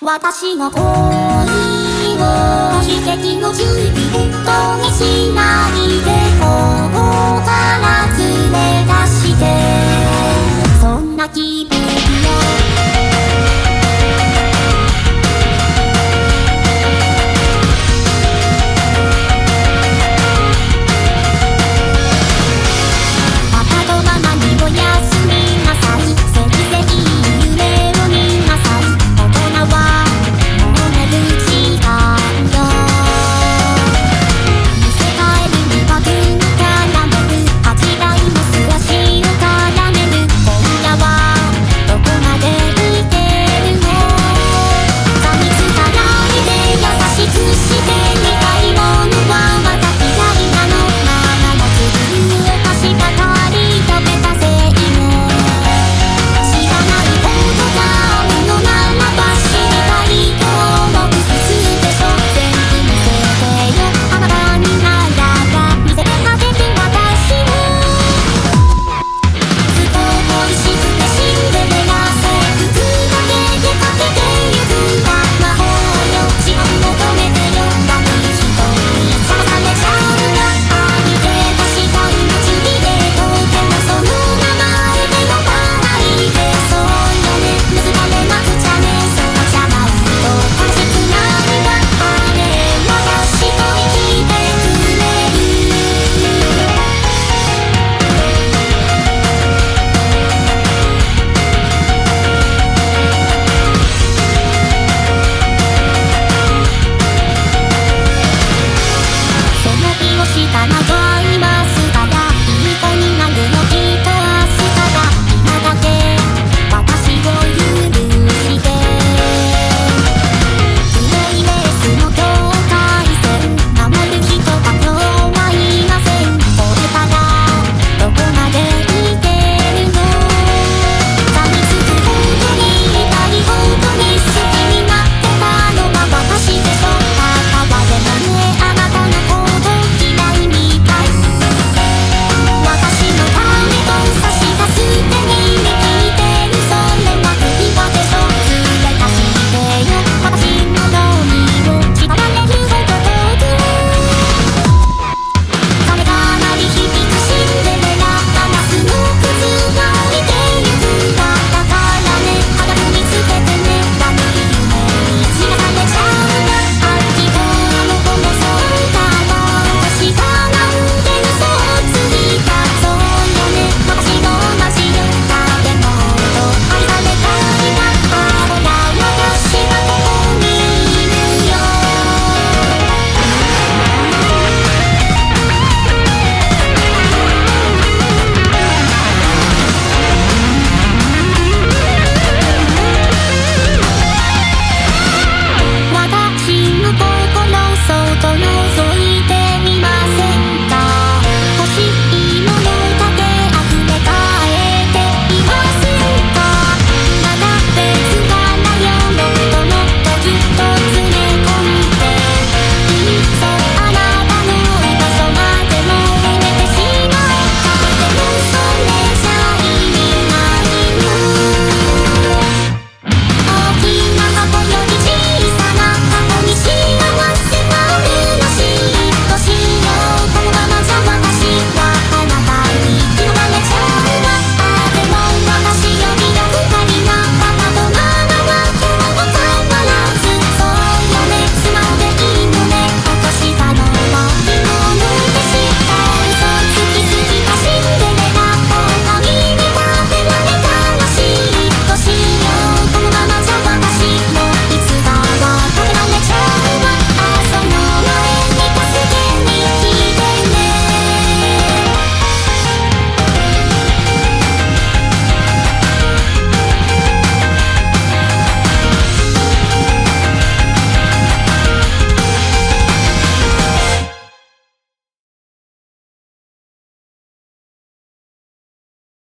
私の恋を奇跡の準備とめしないでここ